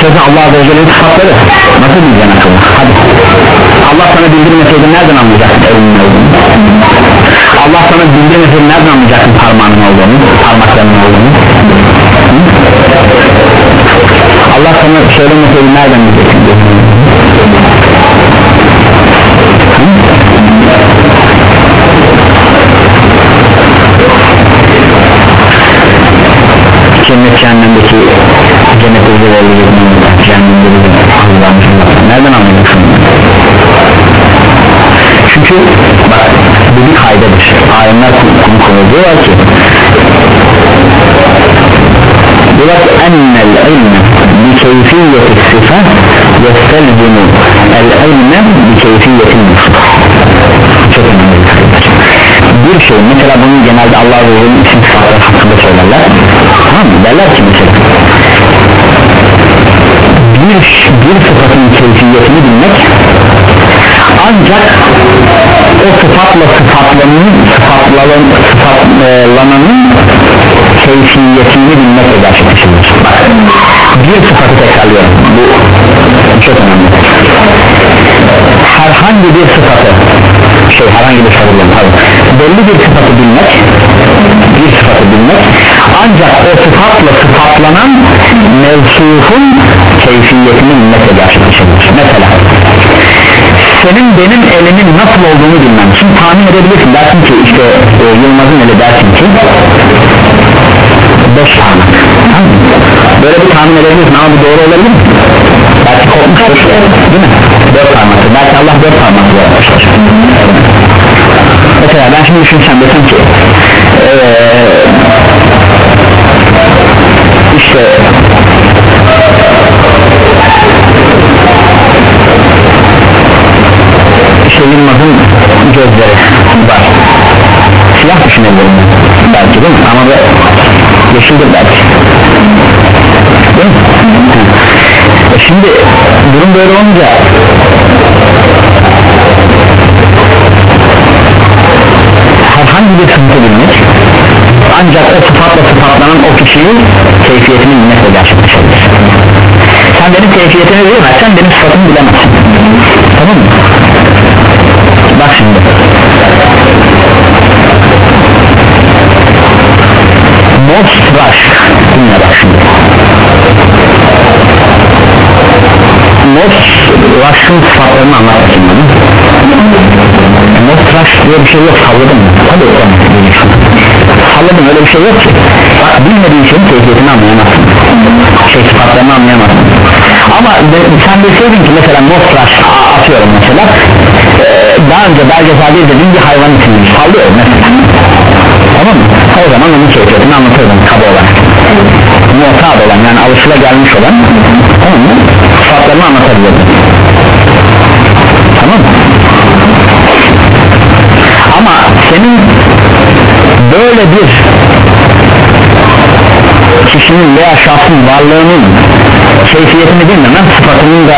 sözü Allah Azze ve Celle'nin sıfatları nasıl bileceksin akıllı? Hadi. Allah sana bildirmeseydi nereden anlayacaksın elinin olduğunu. Allah sana bildirmeseydi nereden anlayacaksın parmağının olduğunu parmaklarının olduğunu? Allah sana söylemeseydi nereden bileceksin cennet üzeri cehennemde Allah'ın nereden anlıyorsun çünkü bak bu bir kaydedir. Alimler konu diyorlar ki diyorlar ki ennel ilme bi keyfiyeti sıfat yestelzimu el ilme bi keyfiyeti çok önemli bir şey mesela bunu genelde Allah Azze ve isim sıfatları hakkında söylerler. Tamam mı? Derler ki mesela bir, bir sıfatın keyfiyetini bilmek. Ancak o sıfatla sıfatlanın sıfatlanan, sıfatlananın keyfiyetini bilmekle gerçekleşilir bir sıfatı tekrarlıyorum. Bu çok önemli. Herhangi bir sıfatı şey herhangi bir sıfatı pardon. Belli bir sıfatı bilmek bir sıfatı bilmek ancak o sıfatla sıfatlanan mevsufun keyfiyetini bilmekle gerçekleşilir mesela senin benim elimin nasıl olduğunu bilmem. Şimdi tahmin edebilirsin. Dersin ki işte e, Yılmaz'ın eli dersin ki beş parmak böyle bir tahmin edebilirsin ama bu doğru olabilir mi? belki kopmuştur değil mi? dört parmaktır. Belki Allah dört parmaklı yapmıştır mesela ben şimdi düşünsem desem ki ee, işte Yılmaz'ın gözleri. Var siyah düşünebilirim. Belki değil mi? Ama da yeşildir belki. Değil mi? E şimdi durum böyle olunca herhangi bir sıkıntı bilmek ancak o sıfatla sıfatlanan o kişinin keyfiyetini bilmekle gerçekleşebilir. Sen benim keyfiyetimi bilemezsen benim sıfatımı bilemezsin. Tamam mı? Bak şimdi. Most rush dinle bak şimdi. Most rush'ın sıfatlarını anlat bakayım bana most rush diye bir şey yok. Salladım mı? tabi salladım öyle bir şey yok ki. Bak bilmediğin şeyin keyfiyetini anlayamazsın. Şey sıfatlarını anlayamazsın ama de, sen deseydin ki mesela Mosras atıyorum mesela ee, daha önce belgeselde izlediğim bir hayvan isimmiş sallıyor mesela tamam mı? o zaman onun keyfiyetini anlatırdım kaba olarak muhtab olan yani alışıla gelmiş olan tamam mı? sıfatlarını anlatabilirdim tamam mı? ama senin böyle bir kişinin veya şahsın varlığının keyfiyetini bilmemen sıfatının da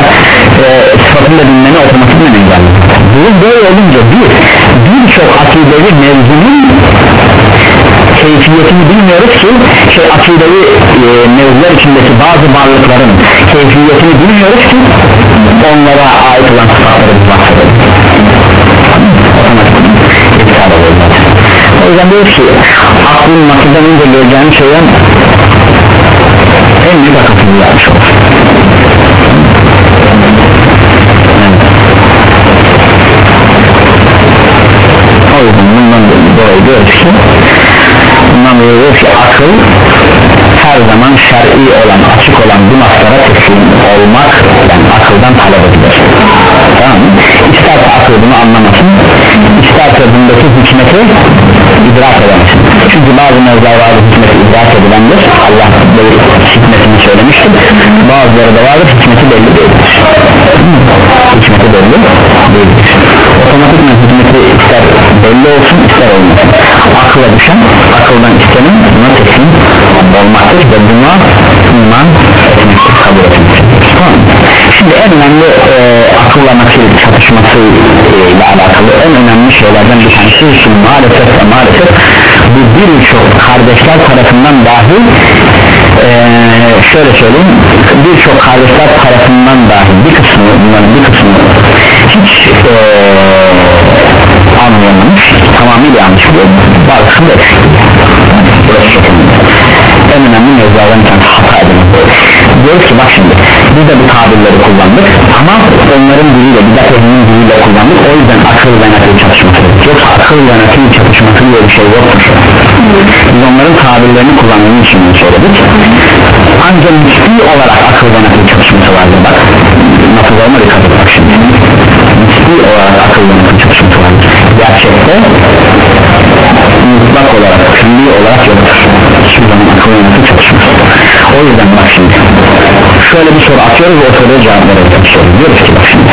e, sıfatını da bilmeni otomatikman engeller durum böyle olunca bir birçok akidevi mevzunun keyfiyetini bilmiyoruz ki şey akidevi e, mevzular içindeki bazı varlıkların keyfiyetini bilmiyoruz ki onlara ait olan sıfatları bahsedelim o yüzden diyoruz ki aklın nakilden önce göreceğin şeyden en büyük akılsızlığı yapmış olur o yüzden bundan dolayı diyoruz ki bundan dolayı diyoruz ki akıl her zaman şer'i olan açık olan bu noktalara teslim olmak yani akıldan talep edilir tamam mı? isterse akıl bunu anlamasın isterse bundaki hikmeti idrak edemesin. Çünkü bazı mevzular bazı hikmeti idrak edilendir. Allah böyle hikmetini söylemiştir. Bazıları da vardır hikmeti belli değildir. Hikmeti belli değildir. Otomatikman hikmeti ister belli olsun ister olmasın? Akla düşen akıldan istenen buna teslim olmaktır? Ve buna iman etmektir kabul etmektir? Şimdi en önemli e, akılla nakil çatışması e, ile alakalı en önemli şeylerden bir tanesi şu maalesef ve maalesef bu birçok kardeşler tarafından dahi e, şöyle söyleyeyim birçok kardeşler tarafından dahi bir kısmı bunların bir kısmı hiç e, anlayamamış tamamıyla yanlış biliyor bazısını da eksik. En önemli mevzulardan bir hata edilmek diyoruz ki bak şimdi biz de bu tabirleri kullandık. Ama onların diliyle bidat ehlinin diliyle kullandık. O yüzden akıl ve nakil çatışması yoksa akıl ve nakil çatışması diye bir şey yoktur. Biz onların tabirlerini kullandığımız için söyledik. Ancak nispi olarak akıl ve nakil çatışması vardır. Bak nasıl olma dikkat et bak şimdi. Nispi olarak akıl ve nakil çatışması vardır. Gerçekte mutlak olarak külli olarak yoktur. Hiçbir zaman akıl ve nakil o yüzden bak şimdi şöyle bir soru atıyoruz o soruya cevap verelim diyoruz ki bak şimdi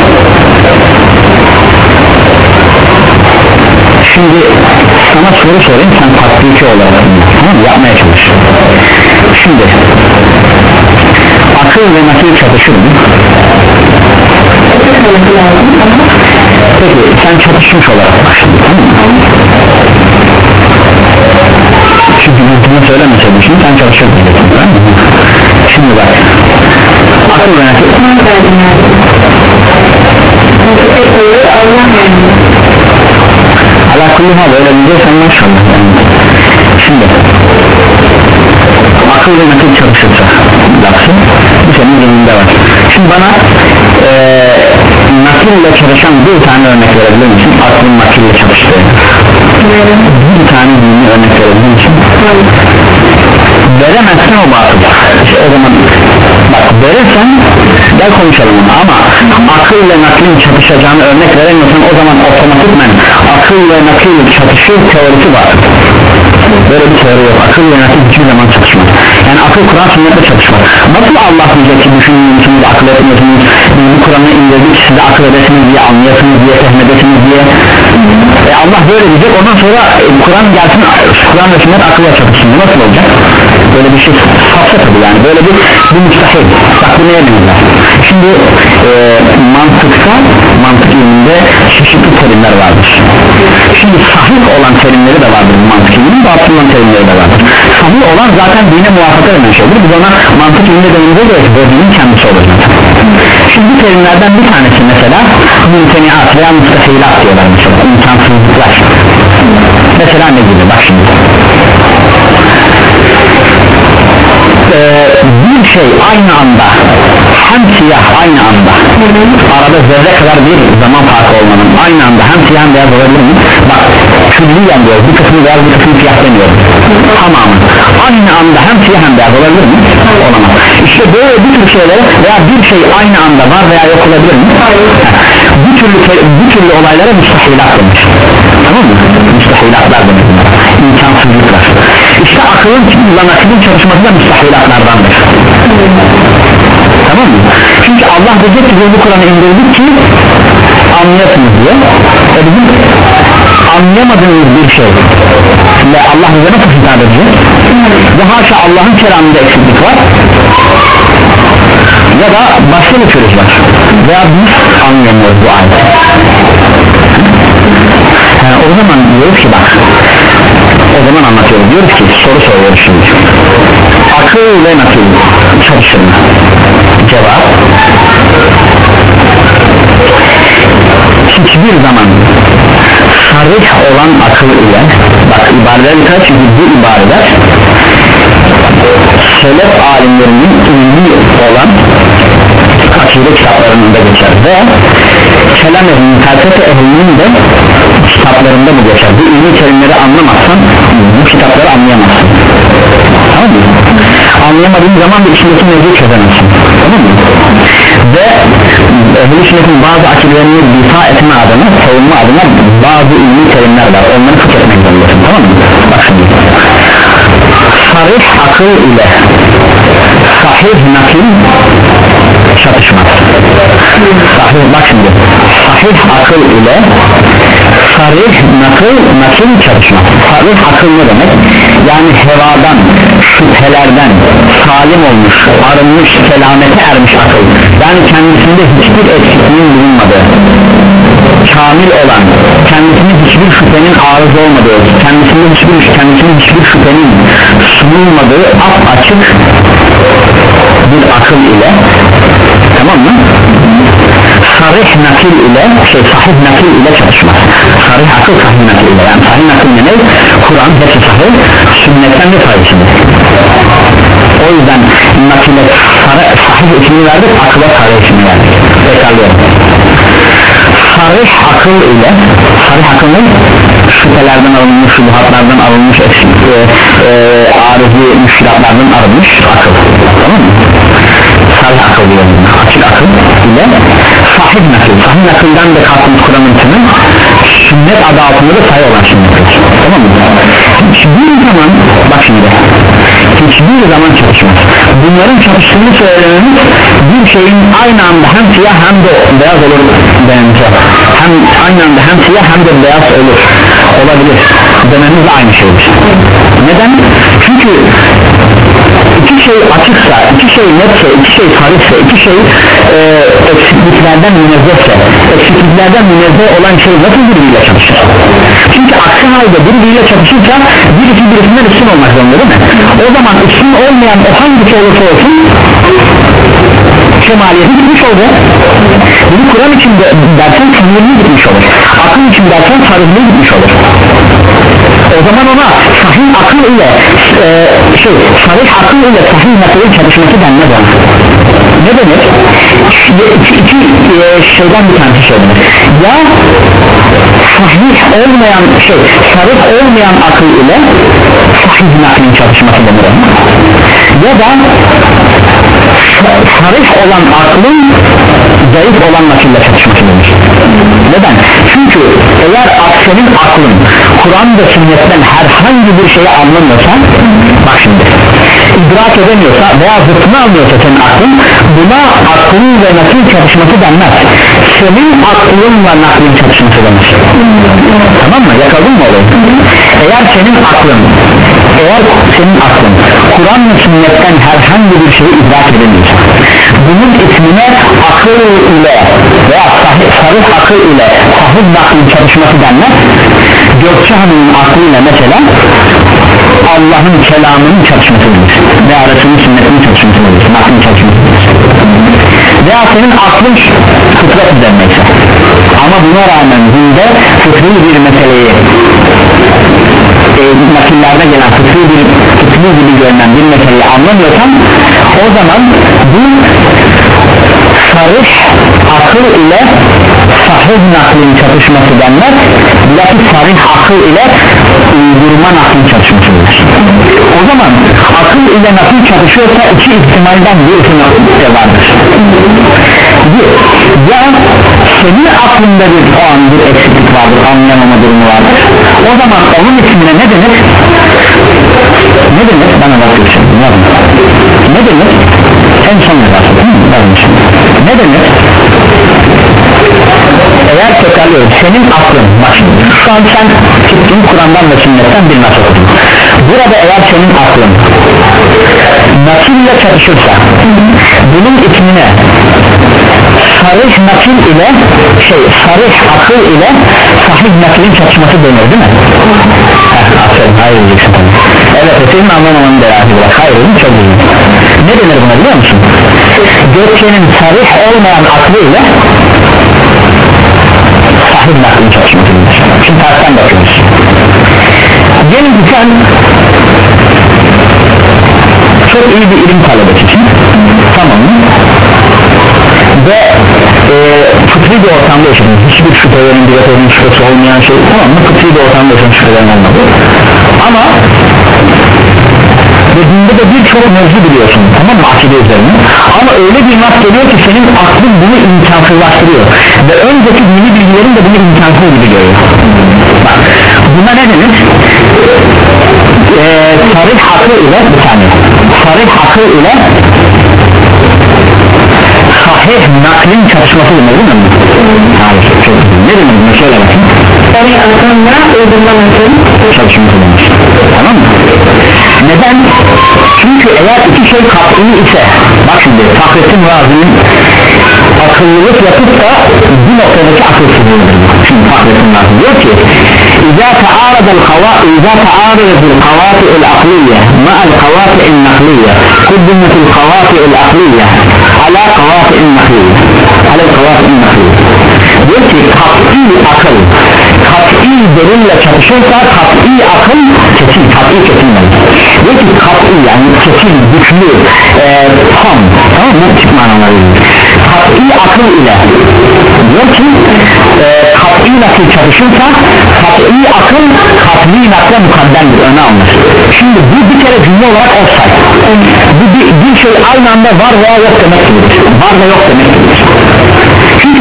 şimdi sana soru sorayım sen tatbiki olarak tamam yapmaya çalış şimdi akıl ve nakil çatışır mı? peki sen çatışmış olarak bak şimdi tamam mı? Bunu söylemeseydin şimdi sen çalışır diyeceksin şimdi bak. Akıl ve nakil ala kulli hal öyle diyeceksen maşallah yani. şimdi. Akıl nakil çalışırsa. Lafı bu senin zihninde var. Şimdi bana e, nakille çalışan bir tane örnek verebilir misin? Aklın nakille çalıştığı bir tane dini örnek verebilir misin? Veremezsen o batıl o zaman bak verirsen gel konuşalım onu ama akıl ile naklin çatışacağını örnek veremiyorsan o zaman otomatikmen akıl ve nakil çatışır teorisi var. Böyle bir teori yok. Akıl ve nakil hiçbir zaman çatışmaz yani akıl Kur'an sünnetle çatışmaz nasıl Allah diyecek ki düşünmüyorsunuz akıl etmiyorsunuz biz bu Kur'an'ı indirdik size akıl edesiniz diye anlayasınız diye fehmedesiniz diye. E Allah böyle diyecek ondan sonra e, Kur'an gelsin Kur'an ve sünnet akılla çatışsın. Bu nasıl olacak böyle bir şey safsa tabi yani. Böyle bir bir müstahil. Bak bu neye benzer? Şimdi e, mantıkta mantık ilminde çeşitli terimler vardır. Şimdi sahih olan terimleri de vardır. Mantık ilminin batıl olan terimleri de vardır. Sahih olan zaten dine muvafaka eden şeydir biz ona mantık ilminde denildiği göre bu dinin kendisi olur zaten. Şimdi bu terimlerden bir tanesi mesela mümteniat veya müstahilat diyorlar mesela. İmkansızlıklar mesela ne gibi? Bak şimdi ee, bir şey aynı anda hem siyah aynı anda arada zerre kadar bir zaman farkı olmanın aynı anda hem siyah hem beyaz olabilir mi? bak külliyen diyoruz bir kısmı beyaz bir kısmı siyah demiyoruz tamamı aynı anda hem siyah hem beyaz olabilir mi? olamaz işte böyle bir tür şeyler veya bir şey aynı anda var veya yok olabilir mi? bu türlü, bu türlü olaylara müstahilat denir tamam mı? müstahilatlar denir imkansızlıklar işte akılın ile naklin çalışması da müstahilatlardandır tamam mı? çünkü Allah diyecek ki bu Kur'an'ı indirdik ki anlıyorsunuz diyor e bizim anlayamadığımız bir şey. Ve Allah bize nasıl hitap edecek? Ve haşa Allah'ın kelamında eksiklik var ya da başka bir çürüş var. Veya biz anlayamıyoruz bu ayeti. Yani o zaman diyoruz ki bak o zaman anlatıyoruz diyoruz ki soru soruyoruz şimdi. Akıl ve nakil. Çalışır cevap. Hiçbir zaman sarih olan akıl ile bak ibareler dikkat çünkü bu ibareler selef alimlerinin ilmi olan akide kitaplarında geçer. Ve kelam ehlinin, felsefe ehlinin de kitaplarında bu geçer? Bu ilmi terimleri anlamazsan bu kitapları anlayamazsın. Tamam mı? anlayamadığın zaman da içindeki mevzuyu çözemezsin. Tamam mı? ve ehl-i sünnetin bazı akidelerini difa etme adına savunma adına bazı ilmi terimler var. Onları fıkh etmek zorundasın. Tamam mı? bak şimdi. Sarih akıl ile sahih nakil çatışmaz. Sahih bak şimdi. Sahih akıl ile sarih nakıl nakil çatışmaz sarih akıl ne demek? Yani hevadan şüphelerden salim olmuş arınmış selamete ermiş akıl. Yani kendisinde hiçbir eksikliğin bulunmadığı kamil olan kendisine hiçbir şüphenin arız olmadığı kendisinde hiçbir kendisine hiçbir şüphenin sunulmadığı açık bir akıl ile tamam mı sarih nakil ile şey sahih nakil ile çalışmaz. Sarih akıl sahih nakil ile. Yani sahih nakil ne? Kur'an hepsi sahih sünnetten de sayısıdır o yüzden nakile sahih ismini verdik akıla sarih ismini verdik. Tekrarlıyorum sarih akıl ile sarih akıl ne? şüphelerden alınmış, şubuhatlardan alınmış eksik, e, e, arızi müşkilatlardan arınmış akıl. Tamam mı? sarih akıl diyor açık akıl sahih nakilden de kalkmış Kur'an'ın sünnet adı altında da sayı olan sünnettir. Tamam mı? hiçbir zaman bak şimdi hiçbir zaman çalışmaz bunların çalıştığını söylememiz bir şeyin aynı anda hem siyah hem de beyaz olur denilse hem aynı anda hem siyah hem de beyaz olur. Olabilir. Dememiz de aynı şeydir neden? çünkü iki şey açıksa, iki şey netse, iki şey sarıksa, iki şey e, eksikliklerden münezzehse, eksikliklerden münezzeh olan şey nasıl birbiriyle çalışır? Çünkü aksi halde birbiriyle çalışırsa birisi birisinden üstün olmak zorunda değil mi? O zaman üstün olmayan o hangisi olursa olsun kemaliyeti gitmiş olacak bunu Kur'an için de, dersen sinirliği gitmiş olur akıl için dersen sarıklığı gitmiş olur o zaman ona sahih akıl ile e, şey sarih akıl ile sahih nakılın çalışması denmez ne demek iki, iki e, şeyden bir tanesi söylenir. Ya sahih olmayan şey sarih olmayan akıl ile sahih naklin çalışması denir ya da sarih olan aklın zayıf olan nakille çatışması denir neden? çünkü eğer senin aklın Kur'an ve sünnetten herhangi bir şeyi anlamıyorsa bak şimdi idrak edemiyorsa veya zıttını almıyorsa senin aklın buna aklın ve nakil çatışması denmez senin aklınla naklin çatışması denir tamam mı? yakaladın mı olayı? Eğer senin aklın eğer senin aklın Kur'an ve sünnetten herhangi bir şeyi idrak edemiyorsa bunun ismine akıl ile veya sahih, sarih akıl ile sahih naklin çalışması denmez. Gökçe Hanım'ın aklıyla mesela Allah'ın kelamının çalışması denir. Veya Resul'ün sünnetinin çalışması denir. Naklin çalışması denir. Veya senin aklın fıtrat üzerineyse. Ama buna rağmen dinde fıtri bir meseleyi e, nakillerde gelen fıtri bir gibi görünen bir meseleyi anlamıyorsan o zaman bu sarış akıl ile sahih naklin çatışması denmez. Bilakis sarih akıl ile uydurma naklin çatışması denir o zaman akıl ile nakil çatışıyorsa iki ihtimalden birisi nakilde vardır. Bir ya senin aklında bir o an bir eksiklik vardır anlayamama durumu vardır. O zaman onun ismine ne denir? Ne denir? Bana bakıyorsun ne denir en son yazarsın ne denir eğer senin aklın bak şimdi şu an sen çıktın Kur'an'dan ve sünnetten bir nas okudun? Burada eğer senin aklın nakille çatışırsa bunun ismine sarih nakil ile şey sarih akıl ile sahih nakilin çatışması denir değil mi? Heh, aferin hayır diyeceksin evet senin anlamamanın bırak hayır çok iyi ne denir buna biliyor musun? Gökçenin sarih olmayan aklı ile sahih naklin çatışması denir şimdi tersten bakıyoruz. Diyelim ki sen çok iyi bir ilim talebesisin. Tamam mı? ve e, fıtri bir ortamda yaşadın. Hiçbir şüphelerin yapının şüphesi olmayan şey tamam mı? Fıtri bir ortamda yaşadın şüphelerin olmadı. Ama ve dinde de birçok mevzu biliyorsun tamam mı akide üzerine? Ama öyle bir nas geliyor ki senin aklın bunu imkansızlaştırıyor. Ve önceki dini bilgilerin de bunu imkansız gibi görüyor. Bak buna ne denir ee, sarih akıl ile bir saniye sarih akıl ile sahih naklin çatışması denir değil mi? hayır çok güzel ne demek bunu söyle bakayım. Sarı akımla uydurma nasıl? çalışması demiş. Tamam mı? Neden? çünkü eğer iki şey kat'i ise bak şimdi Fahrettin Razi'nin akıllılık yapıp da bir noktadaki akılsızlığıdır şimdi Fahrettin Razi diyor ki İzâ teâradel kavâ İzâ teâradel kavâti'il akliyye ma'al kavâti'il nakliyye kuddimetil kavâti'il akliyye ala kavâti'il nakliyye ala kavâti'il nakliyye diyor ki kat'i akıl kat'i delille çatışırsa kat'i akıl kesin kat'i kesin olur diyor ki kat'i yani kesin güçlü e, tam tamam mı? Tip manaları kat'i akıl ile. Diyor ki e, kat'i nakil çatışırsa kat'i akıl kat'i nakle mukaddemdir öne alınır şimdi bu bir kere cümle olarak offside. Bu bir, bir şey aynı anda var veya yok demek gibidir var ve yok demek gibidir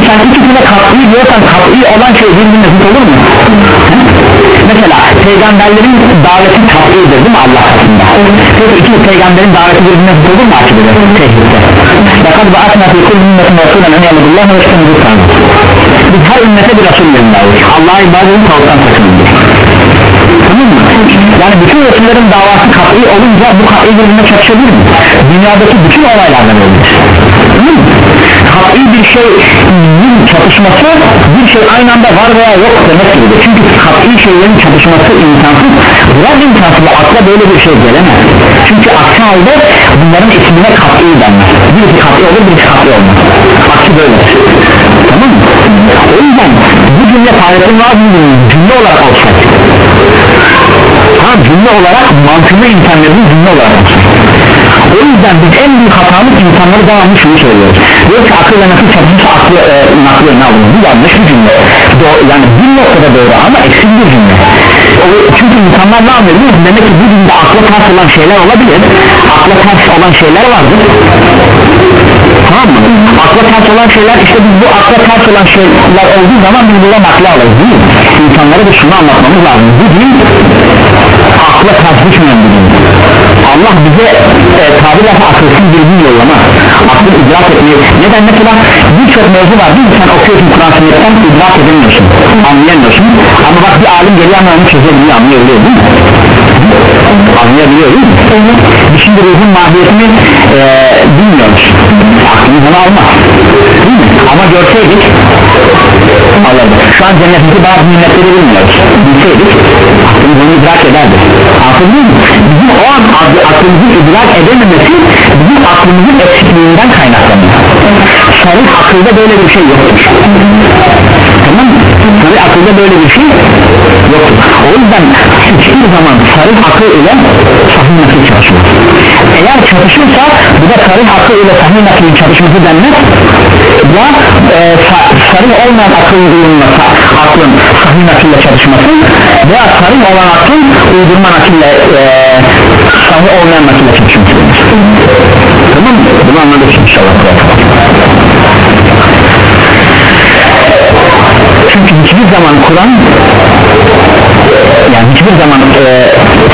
sen ikisine kat'i diyorsan kat'i olan şey birbirine zıt olur mu? Mesela peygamberlerin daveti kat'idir değil mi Allah katında? Peki iki peygamberin daveti birbirine zıt olur mu açıkçası? Tehdide. Fakat ba'atna fi kulli ümmetin rasulen en yaludullah ve yestemizu Biz her ümmete bir rasul gönderdik. Allah'a ibadetin tavuktan sakının Tamam mı? Yani bütün Resullerin davası kat'i olunca bu kat'i birbirine çatışabilir mi? Dünyadaki bütün olaylardan olmuş. Tamam mı? Kat'i bir şeyin çatışması bir şey aynı anda var veya yok demek gibidir. Çünkü kat'i şeylerin çatışması imkansız. Bırak imkansız akla böyle bir şey gelemez. Çünkü aksi halde bunların ismine kat'i denmez. Birisi kat'i olur birisi kat'i olmaz. Aksi böyledir. Tamam mı? O yüzden bu cümle Fahrettin Razi'nin cümle olarak olsaydı ha cümle olarak mantıklı insanların cümle olarak o yüzden biz en büyük hatamız insanları devamlı şunu söylüyoruz. Ki akıl ve nakıl çatışırsa aklı e, naklı ne alın bu yanlış bir cümle. Doğru, yani bir noktada doğru ama eksik bir cümle. O, çünkü insanlar ne anlıyor demek ki bu cümle akla ters olan şeyler olabilir. Akla ters olan şeyler vardır tamam mı? akla ters olan şeyler işte biz bu akla ters olan şeyler olduğu zaman biz buradan aklı alırız değil mi? insanlara da şunu anlatmamız lazım. Bu din akla ters düşmeyen bir din Allah bize e, tabirle akılsız bir din yollama. Aklı idrak etmeyi neden mesela birçok mevzu var değil mi? Sen okuyorsun Kur'an sünnetten idrak edemiyorsun anlayamıyorsun. Ama bak bir alim geliyor ama onu çözebiliyor anlayabiliyor değil mi? Anlayabiliyor değil mi? Biz şimdi ruhun mahiyetini e, bilmiyoruz aklımız onu almaz değil mi? Ama görseydik alırdık şu an cennetteki bazı nimetleri bilmiyoruz. Bilseydik aklımız onu idrak ederdi. Anladın mı bizim o an aklımızın idrak edememesi bizim aklımızın eksikliğinden kaynaklanıyor. Sarı akılda böyle bir şey yoktur sarı akılda böyle bir şey yoktur o yüzden hiçbir zaman sarı akıl ile sahih nakil çalışmaz. Eğer çalışırsa bu da sarı akıl ile sahih nakilin çalışması denmez. Ya e, sa sarı olmayan akıl uyumlasa aklın sahih nakille çalışması veya sarı olan aklın uydurma nakille e, sahih olmayan nakille çalışması tamam mı? bunu anladık inşallah çünkü hiçbir zaman Kur'an yani hiçbir zaman e,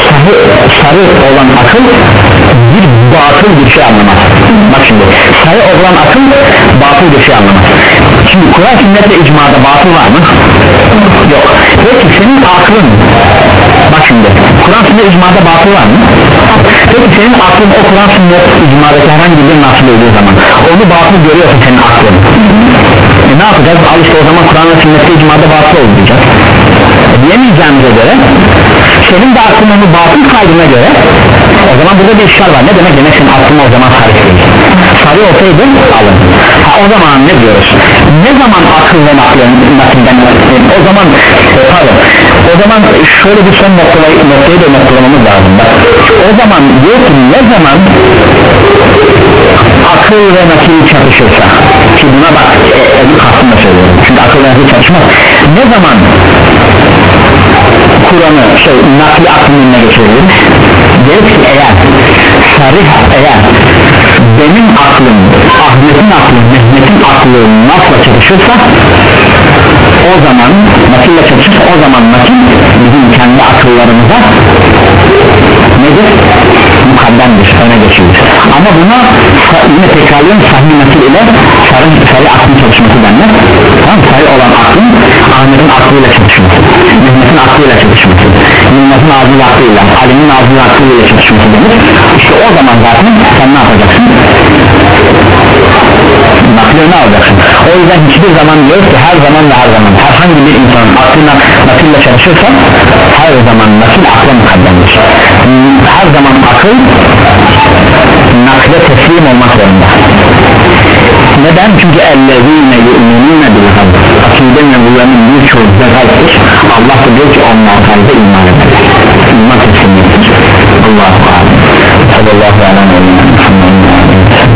sarı, sarı olan akıl bir batıl bir şey anlamaz bak şimdi sarı olan akıl batıl bir şey anlamaz şimdi Kur'an sünnetle icmada batıl var mı? yok peki senin aklın bak şimdi Kur'an sünnet icmada batıl var mı? peki senin aklın o Kur'an sünnet icmadaki herhangi bir nasıl olduğu zaman onu batıl görüyorsa senin aklın e ne yapacağız? al işte o zaman Kur'an ve sünnette icmada batıl diyeceğiz e diyemeyeceğimize göre senin de aklın onu batıl kaydına göre o zaman burada bir işgal var. Ne demek? Demek senin aklın o zaman sarı değil sarı olsaydı alın. Ha o zaman ne diyoruz? Ne zaman akıl ve naklın nakilden o zaman e, pardon o zaman şöyle bir son noktayı, noktayı da noktalamamız lazım. Bak o zaman diyor ki ne zaman akıl ve nakil çatışırsa ki buna bak e, e, kastımla söylüyorum. Çünkü akıl ve nakil çatışmaz ne zaman Kur'an'ı şey nakli aklın önüne geçirebilir deriz ki eğer sarih eğer benim aklım Ahmet'in aklı Mehmet'in aklı nasla çatışırsa o zaman nakille çatışırsa o zaman nakil bizim kendi akıllarımıza nedir? mukaddemdir öne geçiyor. Ama buna yine tekrarlıyorum sahih nakil ile sarı, sarı aklın çalışması denmez tamam sarı olan aklın Ahmet'in aklıyla çalışması Mehmet'in aklıyla çalışması Yılmaz'ın ağzının aklıyla Ali'nin ağzının aklıyla çalışması denir. İşte o zaman zaten sen ne yapacaksın nakli ne alacaksın. O yüzden hiçbir zaman diyoruz ki her zaman ve her zaman herhangi bir insanın aklına nakille çalışırsa her zaman nakil akla mukaddemdir her zaman akıl nakle teslim olmak zorunda. Neden? Çünkü ellezine yu'minune bil gayb Akide mevzularının birçoğu da gaybdir Allah da diyor ki onlar gaybe iman ederler. İman teslimiyettir Allah'u alem. Sallallahu aleyhi ve sellem.